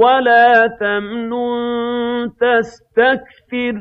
وَلَا تَمْنُن تَسْتَكْثِرُ